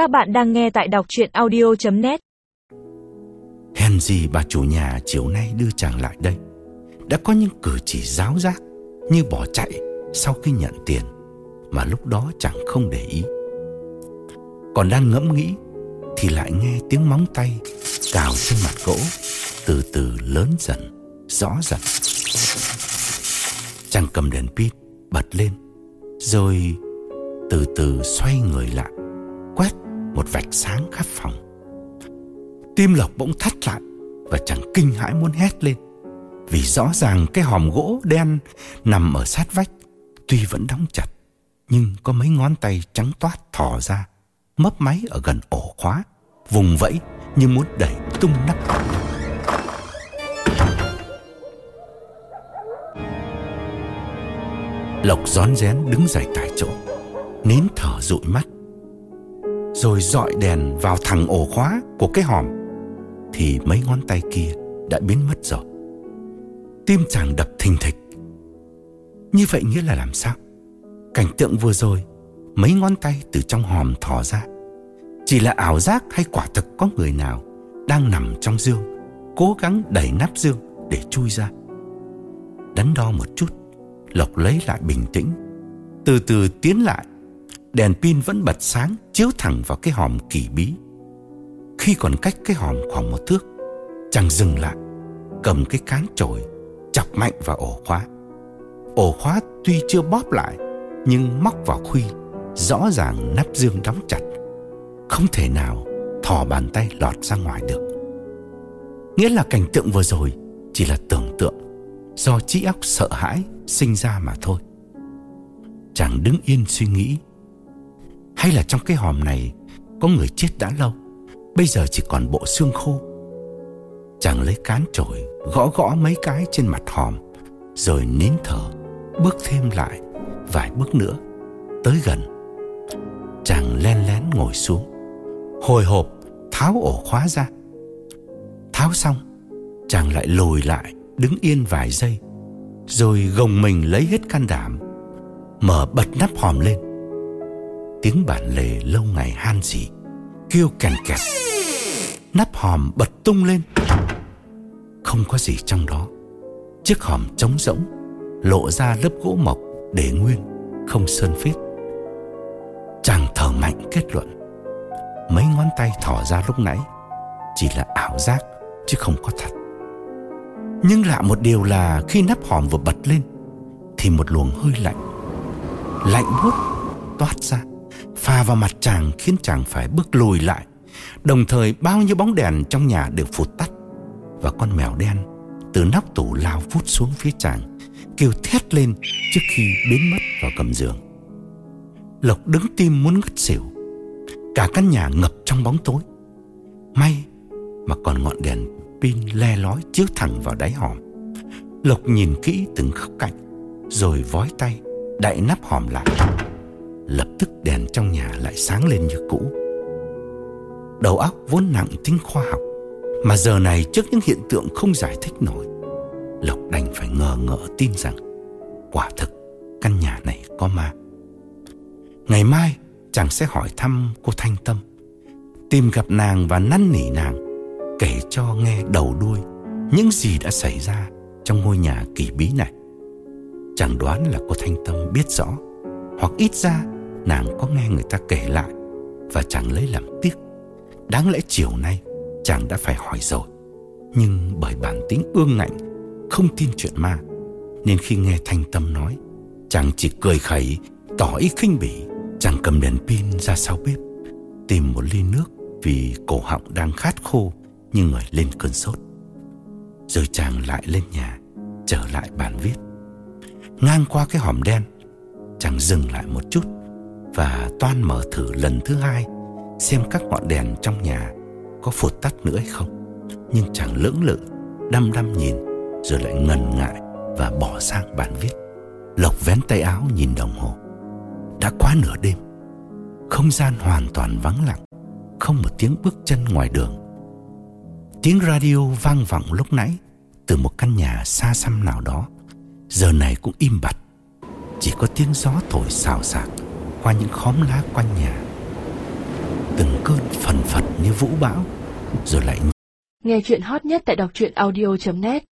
Các bạn đang nghe tại đọc chuyện audio.net Hèn gì bà chủ nhà chiều nay đưa chàng lại đây? Đã có những cử chỉ giáo giác Như bỏ chạy sau khi nhận tiền, Mà lúc đó chàng không để ý. Còn đang ngẫm nghĩ Thì lại nghe tiếng móng tay Cào trên mặt gỗ, Từ từ lớn dần, Rõ dần. Chàng cầm đèn pin Bật lên, Rồi từ từ xoay người lại, Quét một vạch sáng khắp phòng. Tim Lộc bỗng thắt lại Và chẳng kinh hãi muốn hét lên, Vì rõ ràng cái hòm gỗ đen Nằm ở sát vách Tuy vẫn đóng chặt, Nhưng có mấy ngón tay trắng toát thò ra, Mấp máy ở gần ổ khóa, Vùng vẫy như muốn đẩy tung nắp. Lộc rón rén đứng dậy tại chỗ, Nín thở dụi mắt. Rồi dọi đèn vào thẳng ổ khóa của cái hòm, Thì mấy ngón tay kia đã biến mất rồi. Tim chàng đập thình thịch. Như vậy nghĩa là làm sao? Cảnh tượng vừa rồi, Mấy ngón tay từ trong hòm thò ra. Chỉ là ảo giác hay quả thực có người nào Đang nằm trong dương, Cố gắng đẩy nắp dương để chui ra. Đắn đo một chút, Lộc lấy lại bình tĩnh, Từ từ tiến lại. Đèn pin vẫn bật sáng, Chiếu thẳng vào cái hòm kỳ bí. Khi còn cách cái hòm khoảng một thước, Chàng dừng lại, Cầm cái cán chổi, Chọc mạnh vào ổ khóa. Ổ khóa tuy chưa bóp lại, Nhưng móc vào khuy, Rõ ràng nắp dương đóng chặt. Không thể nào thò bàn tay lọt ra ngoài được. Nghĩa là cảnh tượng vừa rồi Chỉ là tưởng tượng, Do trí óc sợ hãi sinh ra mà thôi. Chàng đứng yên suy nghĩ hay là trong cái hòm này Có người chết đã lâu, Bây giờ chỉ còn bộ xương khô. Chàng lấy cán chổi, Gõ gõ mấy cái trên mặt hòm, Rồi nín thở, Bước thêm lại, Vài bước nữa, Tới gần. Chàng len lén ngồi xuống, Hồi hộp, tháo ổ khóa ra. Tháo xong, Chàng lại lùi lại, Đứng yên vài giây, Rồi gồng mình lấy hết can đảm, Mở bật nắp hòm lên. Tiếng bản lề lâu ngày han dỉ, Kêu kèn kẹt. Nắp hòm bật tung lên. Không có gì trong đó. Chiếc hòm trống rỗng, Lộ ra lớp gỗ mộc để nguyên, Không sơn phết. Chàng thở mạnh kết luận. Mấy ngón tay thỏ ra lúc nãy, Chỉ là ảo giác, Chứ không có thật. Nhưng lạ một điều là Khi nắp hòm vừa bật lên, Thì một luồng hơi lạnh Lạnh buốt toát ra. Pha vào mặt chàng khiến chàng phải bước lùi lại. Đồng thời, bao nhiêu bóng đèn trong nhà đều phụt tắt. Và con mèo đen từ nóc tủ lao vút xuống phía chàng, Kêu thét lên trước khi biến mất vào gầm giường. Lộc đứng tim muốn ngất xỉu. Cả căn nhà ngập trong bóng tối. May mà còn ngọn đèn pin le lói chiếu thẳng vào đáy hòm. Lộc nhìn kỹ từng góc cạnh, Rồi vói tay, đậy nắp hòm lại. Lập tức đèn trong nhà lại sáng lên như cũ. Đầu óc vốn nặng tính khoa học, Mà giờ này trước những hiện tượng không giải thích nổi, Lộc đành phải ngờ ngỡ tin rằng, Quả thực, căn nhà này có ma. Ngày mai, chàng sẽ hỏi thăm cô Thanh Tâm, Tìm gặp nàng và năn nỉ nàng, Kể cho nghe đầu đuôi Những gì đã xảy ra trong ngôi nhà kỳ bí này. Chàng đoán là cô Thanh Tâm biết rõ, Hoặc ít ra nàng có nghe người ta kể lại Và chàng lấy làm tiếc. Đáng lẽ chiều nay chàng đã phải hỏi rồi. Nhưng bởi bản tính ương ngạnh, Không tin chuyện ma, Nên khi nghe Thanh Tâm nói, Chàng chỉ cười khẩy, Tỏ ý khinh bỉ. Chàng cầm đèn pin ra sau bếp, Tìm một ly nước Vì cổ họng đang khát khô Như người lên cơn sốt. Rồi chàng lại lên nhà, Trở lại bàn viết. Ngang qua cái hòm đen, Chàng dừng lại một chút. Và toan mở thử lần thứ hai, Xem các ngọn đèn trong nhà Có phụt tắt nữa hay không. Nhưng chàng lưỡng lự, Đăm đăm nhìn, Rồi lại ngần ngại Và bỏ sang bàn viết. Lộc vén tay áo nhìn đồng hồ. Đã quá nửa đêm, Không gian hoàn toàn vắng lặng, Không một tiếng bước chân ngoài đường. Tiếng radio vang vọng lúc nãy Từ một căn nhà xa xăm nào đó. Giờ này cũng im bặt, Chỉ có tiếng gió thổi xào xạc. Qua những khóm lá quanh nhà. Từng cơn phần phật như vũ bão, Rồi lại Nghe chuyện hot nhất tại đọc truyện audio.net